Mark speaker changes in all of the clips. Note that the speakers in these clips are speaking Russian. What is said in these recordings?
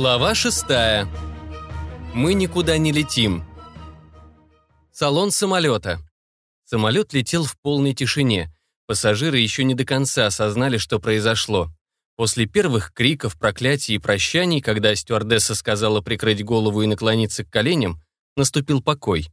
Speaker 1: Глава шестая. Мы никуда не летим. Салон самолета. Самолет летел в полной тишине. Пассажиры еще не до конца осознали, что произошло. После первых криков, проклятий и прощаний, когда стюардесса сказала прикрыть голову и наклониться к коленям, наступил покой.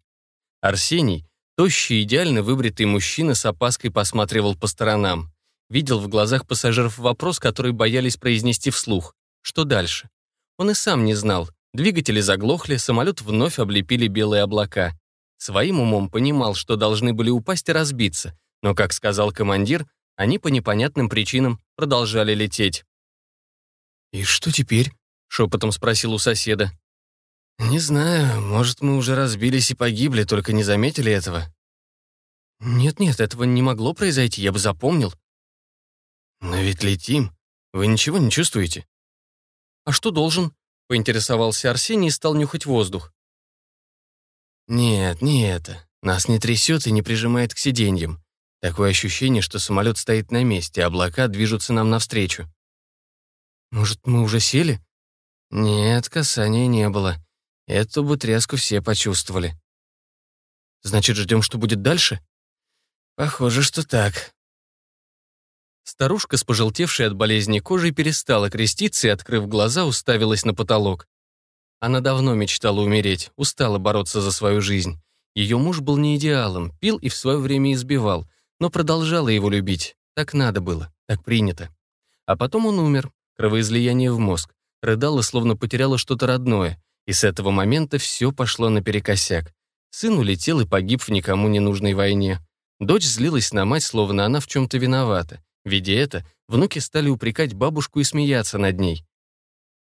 Speaker 1: Арсений, тощий, идеально выбритый мужчина, с опаской посматривал по сторонам. Видел в глазах пассажиров вопрос, который боялись произнести вслух. Что дальше? Он и сам не знал. Двигатели заглохли, самолет вновь облепили белые облака. Своим умом понимал, что должны были упасть и разбиться, но, как сказал командир, они по непонятным причинам продолжали лететь.
Speaker 2: «И что теперь?» — шепотом спросил у соседа. «Не знаю, может, мы уже разбились и погибли, только не заметили этого».
Speaker 1: «Нет-нет, этого не могло произойти, я бы запомнил».
Speaker 2: «Но ведь летим. Вы ничего не чувствуете?»
Speaker 1: «А что должен?» — поинтересовался Арсений и стал нюхать воздух.
Speaker 2: «Нет, не это. Нас не трясет и не прижимает к сиденьям. Такое ощущение, что самолет стоит на месте, а облака движутся нам навстречу».
Speaker 1: «Может, мы уже сели?»
Speaker 2: «Нет, касания не было. Эту бы тряску все почувствовали».
Speaker 1: «Значит, ждем, что будет дальше?»
Speaker 2: «Похоже, что так»,
Speaker 1: Старушка с пожелтевшей от болезни кожей перестала креститься и, открыв глаза, уставилась на потолок. Она давно мечтала умереть, устала бороться за свою жизнь. Ее муж был не идеалом, пил и в свое время избивал, но продолжала его любить. Так надо было, так принято. А потом он умер, кровоизлияние в мозг, рыдала, словно потеряла что-то родное, и с этого момента все пошло наперекосяк. Сын улетел и погиб в никому не нужной войне. Дочь злилась на мать, словно она в чем-то виновата. Видя это, внуки стали упрекать бабушку и смеяться над ней.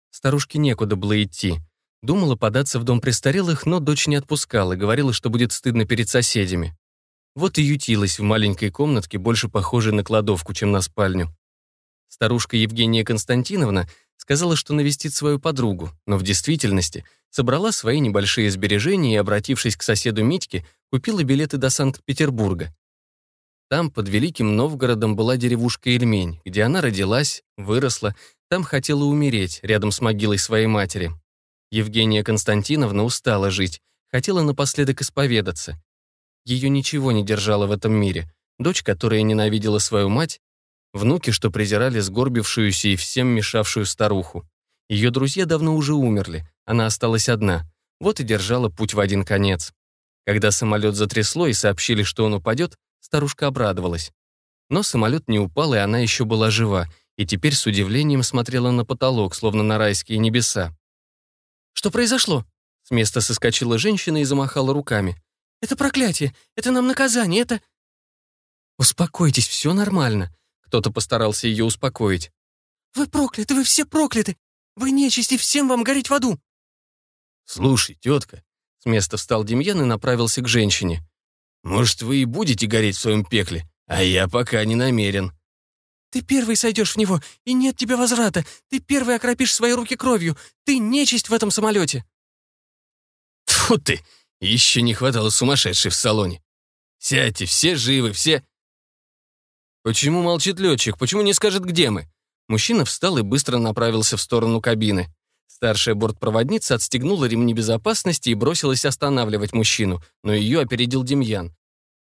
Speaker 1: Старушке некуда было идти. Думала податься в дом престарелых, но дочь не отпускала, говорила, что будет стыдно перед соседями. Вот и ютилась в маленькой комнатке, больше похожей на кладовку, чем на спальню. Старушка Евгения Константиновна сказала, что навестит свою подругу, но в действительности собрала свои небольшие сбережения и, обратившись к соседу Митьке, купила билеты до Санкт-Петербурга. Там, под Великим Новгородом, была деревушка Ильмень, где она родилась, выросла, там хотела умереть, рядом с могилой своей матери. Евгения Константиновна устала жить, хотела напоследок исповедаться. Ее ничего не держало в этом мире. Дочь, которая ненавидела свою мать, внуки, что презирали сгорбившуюся и всем мешавшую старуху. Ее друзья давно уже умерли, она осталась одна. Вот и держала путь в один конец. Когда самолет затрясло и сообщили, что он упадет, Старушка обрадовалась. Но самолет не упал, и она еще была жива, и теперь с удивлением смотрела на потолок, словно на райские небеса. «Что произошло?» С места соскочила женщина и замахала руками. «Это проклятие! Это нам наказание! Это...» «Успокойтесь, все нормально», — кто-то постарался ее успокоить. «Вы прокляты, вы все прокляты! Вы нечисти, всем вам гореть в аду!»
Speaker 2: «Слушай, тетка», — с места встал Демьян и направился к женщине. Может, вы и будете гореть в своем пекле, а я пока не намерен».
Speaker 1: «Ты первый сойдешь в него, и нет тебе возврата. Ты первый окропишь свои руки кровью. Ты нечисть в этом самолете».
Speaker 2: Тьфу ты! Еще не хватало сумасшедшей в салоне. Сядьте, все живы, все... Почему молчит летчик? Почему не скажет, где мы? Мужчина встал и быстро направился в сторону кабины. Старшая бортпроводница отстегнула ремни безопасности и бросилась останавливать мужчину, но ее опередил Демьян.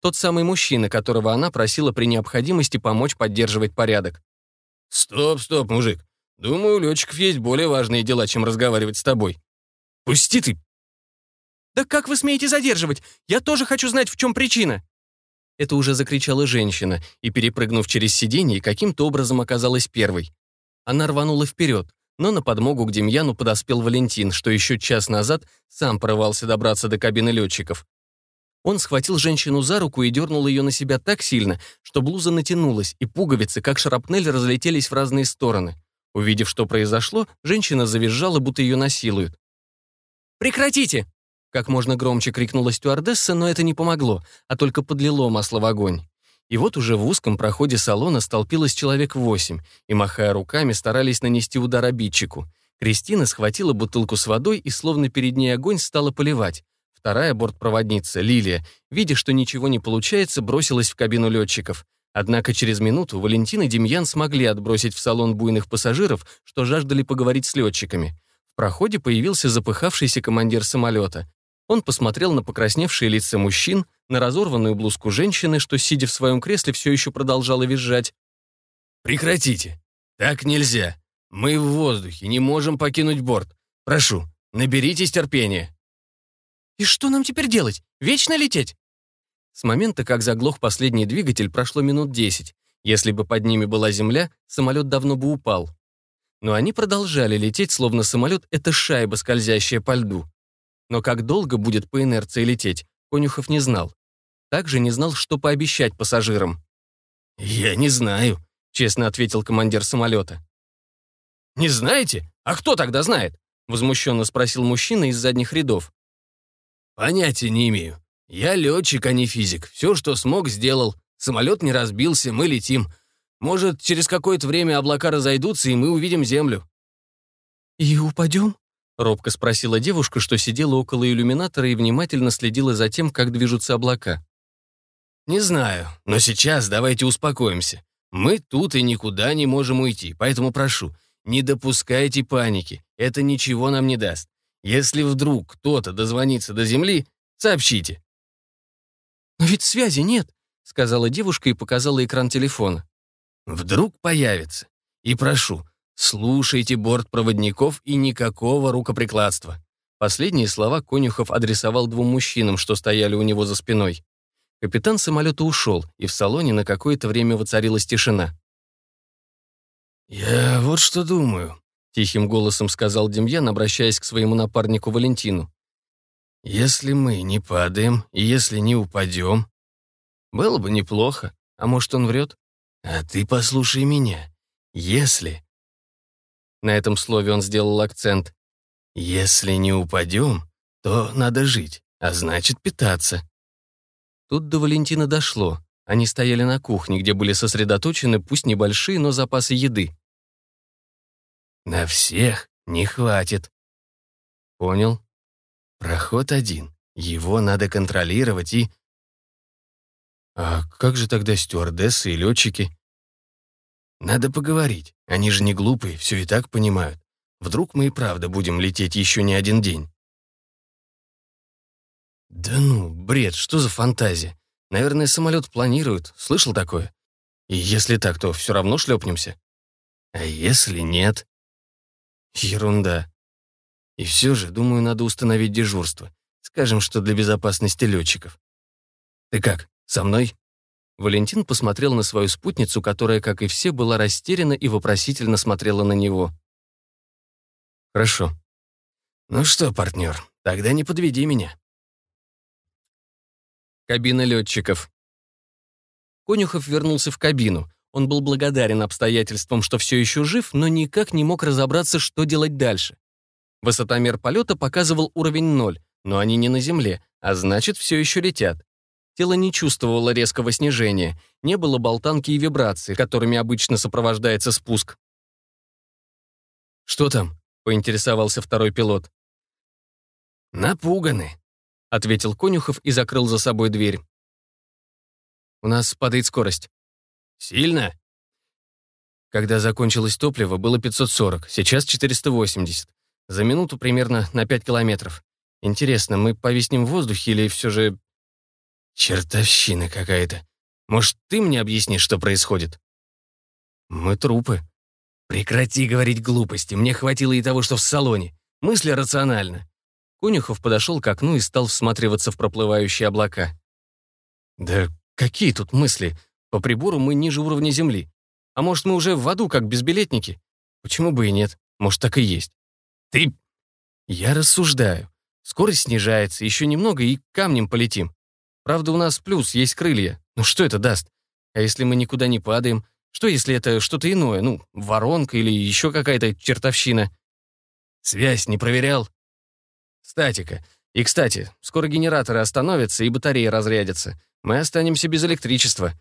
Speaker 2: Тот самый мужчина, которого она просила при необходимости помочь поддерживать порядок. «Стоп, стоп, мужик. Думаю, у летчиков есть более важные дела, чем разговаривать с тобой. Пусти ты!»
Speaker 1: «Да как вы смеете задерживать? Я тоже хочу знать, в чем причина!» Это уже закричала женщина и, перепрыгнув через сиденье, каким-то образом оказалась первой. Она рванула вперед, но на подмогу к Демьяну подоспел Валентин, что еще час назад сам порывался добраться до кабины летчиков. Он схватил женщину за руку и дернул ее на себя так сильно, что блуза натянулась, и пуговицы, как шрапнель, разлетелись в разные стороны. Увидев, что произошло, женщина завизжала, будто ее насилуют. «Прекратите!» Как можно громче крикнула стюардесса, но это не помогло, а только подлило масло в огонь. И вот уже в узком проходе салона столпилось человек восемь, и, махая руками, старались нанести удар обидчику. Кристина схватила бутылку с водой и, словно перед ней огонь, стала поливать. Вторая бортпроводница, Лилия, видя, что ничего не получается, бросилась в кабину летчиков. Однако через минуту Валентин и Демьян смогли отбросить в салон буйных пассажиров, что жаждали поговорить с летчиками. В проходе появился запыхавшийся командир самолета. Он посмотрел на покрасневшие лица мужчин, на разорванную блузку женщины, что, сидя в своем кресле, все еще продолжала визжать.
Speaker 2: «Прекратите! Так нельзя! Мы в воздухе, не можем покинуть борт. Прошу, наберитесь терпения!»
Speaker 1: «И что нам теперь делать? Вечно лететь?» С момента, как заглох последний двигатель, прошло минут десять. Если бы под ними была земля, самолет давно бы упал. Но они продолжали лететь, словно самолет — это шайба, скользящая по льду. Но как долго будет по инерции лететь, Конюхов не знал. Также не знал, что пообещать пассажирам.
Speaker 2: «Я не знаю», — честно ответил командир самолета.
Speaker 1: «Не знаете? А кто тогда знает?» — возмущенно спросил мужчина из задних рядов.
Speaker 2: «Понятия не имею. Я летчик, а не физик. Все, что смог, сделал. Самолет не разбился, мы летим. Может, через какое-то время облака разойдутся, и мы увидим Землю».
Speaker 1: «И упадем?» — робко спросила девушка, что сидела около иллюминатора и внимательно следила за тем, как движутся облака.
Speaker 2: «Не знаю, но сейчас давайте успокоимся. Мы тут и никуда не можем уйти, поэтому прошу, не допускайте паники, это ничего нам не даст. Если вдруг кто-то дозвонится до Земли, сообщите».
Speaker 1: «Но ведь связи нет», — сказала девушка и показала экран телефона.
Speaker 2: Вдруг появится. И прошу, слушайте бортпроводников и никакого рукоприкладства.
Speaker 1: Последние слова Конюхов адресовал двум мужчинам, что стояли у него за спиной. Капитан самолета ушел, и в салоне на какое-то время воцарилась тишина.
Speaker 2: «Я вот что думаю», — тихим голосом сказал Демьян, обращаясь к своему напарнику Валентину. «Если мы не падаем, и если не упадем, было бы неплохо. А может, он врет? А ты послушай меня. Если... На этом слове он сделал акцент. Если не упадем, то надо жить, а значит питаться.
Speaker 1: Тут до Валентина дошло. Они стояли на кухне, где были сосредоточены, пусть небольшие, но запасы еды.
Speaker 2: На всех не хватит.
Speaker 1: Понял.
Speaker 2: Проход один. Его надо контролировать и...
Speaker 1: А как же тогда стюардессы и летчики?
Speaker 2: Надо поговорить. Они же не глупые, все и так понимают. Вдруг мы и правда будем лететь еще не один день.
Speaker 1: Да ну, бред, что за фантазия? Наверное, самолет планируют. Слышал такое? И если так, то все равно шлепнемся.
Speaker 2: А если нет?
Speaker 1: Ерунда. И все же, думаю, надо установить дежурство. Скажем, что для безопасности летчиков. Ты как? «Со мной?» Валентин посмотрел на свою спутницу, которая, как и все, была растеряна и вопросительно смотрела на него.
Speaker 2: «Хорошо. Ну что, партнер, тогда не подведи меня».
Speaker 1: Кабина летчиков. Конюхов вернулся в кабину. Он был благодарен обстоятельствам, что все еще жив, но никак не мог разобраться, что делать дальше. Высотомер полета показывал уровень ноль, но они не на земле, а значит, все еще летят. Тело не чувствовало резкого снижения, не было болтанки и вибраций, которыми обычно сопровождается спуск. «Что там?» — поинтересовался второй пилот.
Speaker 2: «Напуганы», — ответил Конюхов и закрыл за собой дверь.
Speaker 1: «У нас падает скорость».
Speaker 2: «Сильно?»
Speaker 1: Когда закончилось топливо, было 540, сейчас 480. За минуту примерно на 5 километров. Интересно, мы повиснем в воздухе или все же
Speaker 2: Чертовщина какая-то. Может, ты мне объяснишь, что происходит?
Speaker 1: Мы трупы.
Speaker 2: Прекрати говорить глупости. Мне хватило и того, что в салоне. Мысли рационально.
Speaker 1: Конюхов подошел к окну и стал всматриваться в проплывающие облака. Да какие тут мысли? По прибору мы ниже уровня Земли. А может, мы уже в аду, как безбилетники? Почему бы и нет? Может, так и есть.
Speaker 2: Ты...
Speaker 1: Я рассуждаю. Скорость снижается, еще немного и камнем полетим. Правда, у нас плюс, есть крылья. Ну что это даст? А если мы никуда не падаем? Что, если это что-то иное? Ну, воронка или еще какая-то чертовщина?
Speaker 2: Связь не проверял?
Speaker 1: Статика. И, кстати, скоро генераторы остановятся и батареи разрядятся. Мы останемся без электричества.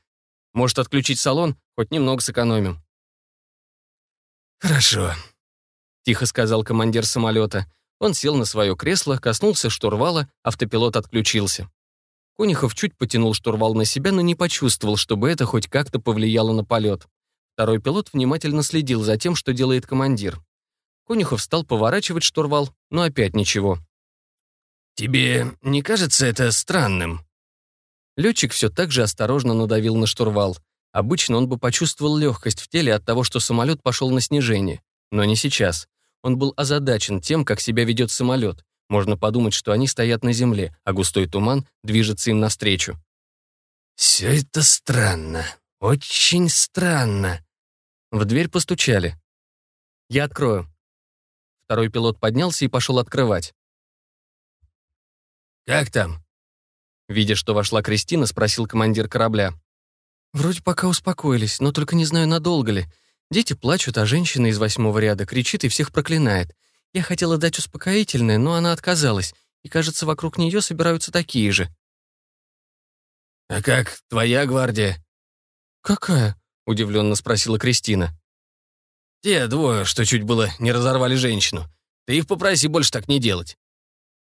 Speaker 1: Может, отключить салон? Хоть немного сэкономим.
Speaker 2: «Хорошо», —
Speaker 1: тихо сказал командир самолета. Он сел на свое кресло, коснулся штурвала, автопилот отключился. Конюхов чуть потянул штурвал на себя, но не почувствовал, чтобы это хоть как-то повлияло на полет. Второй пилот внимательно следил за тем, что делает командир. Конюхов стал поворачивать штурвал, но опять ничего.
Speaker 2: «Тебе не кажется это странным?»
Speaker 1: Летчик все так же осторожно надавил на штурвал. Обычно он бы почувствовал легкость в теле от того, что самолет пошел на снижение. Но не сейчас. Он был озадачен тем, как себя ведет самолет. Можно подумать, что они стоят на земле, а густой туман движется им навстречу.
Speaker 2: «Все это странно. Очень странно».
Speaker 1: В дверь постучали. «Я открою». Второй пилот поднялся и пошел открывать.
Speaker 2: «Как там?»
Speaker 1: Видя, что вошла Кристина, спросил командир корабля. «Вроде пока успокоились, но только не знаю, надолго ли. Дети плачут, а женщина из восьмого ряда кричит и всех проклинает. Я хотела дать успокоительное, но она отказалась, и, кажется, вокруг нее собираются такие же».
Speaker 2: «А как твоя гвардия?»
Speaker 1: «Какая?» — удивленно спросила Кристина.
Speaker 2: «Те двое, что чуть было не разорвали женщину. Ты их попроси больше так не делать».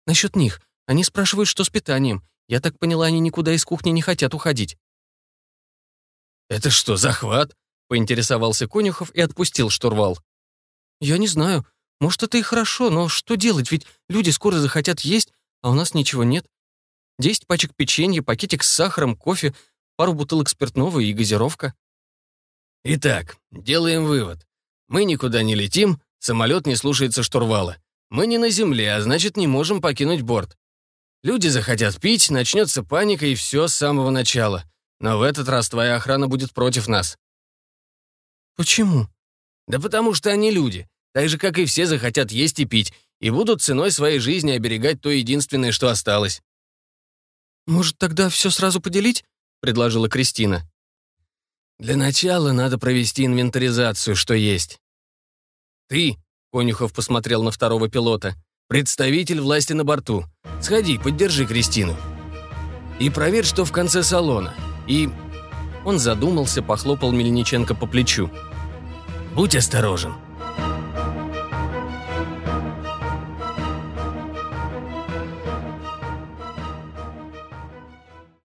Speaker 1: «Насчет них. Они спрашивают, что с питанием. Я так поняла, они никуда из кухни не хотят уходить».
Speaker 2: «Это что, захват?» — поинтересовался Конюхов и отпустил штурвал.
Speaker 1: «Я не знаю. Может, это и хорошо, но что делать, ведь люди скоро захотят есть, а у нас ничего нет. Десять пачек печенья, пакетик с сахаром, кофе, пару бутылок спиртного и газировка».
Speaker 2: «Итак, делаем вывод. Мы никуда не летим, самолет не слушается штурвала. Мы не на земле, а значит, не можем покинуть борт. Люди захотят пить, начнется паника и все с самого начала. Но в этот раз твоя охрана будет против нас».
Speaker 1: «Почему?»
Speaker 2: «Да потому что они люди. Так же, как и все, захотят есть и пить, и будут ценой своей жизни оберегать то единственное, что осталось».
Speaker 1: «Может, тогда все сразу поделить?» — предложила Кристина.
Speaker 2: «Для начала надо провести инвентаризацию, что есть. Ты, — Конюхов посмотрел на второго пилота, — представитель власти на борту. Сходи, поддержи Кристину. И проверь, что в конце салона. И...» Он задумался, похлопал Мельниченко по плечу. «Будь осторожен.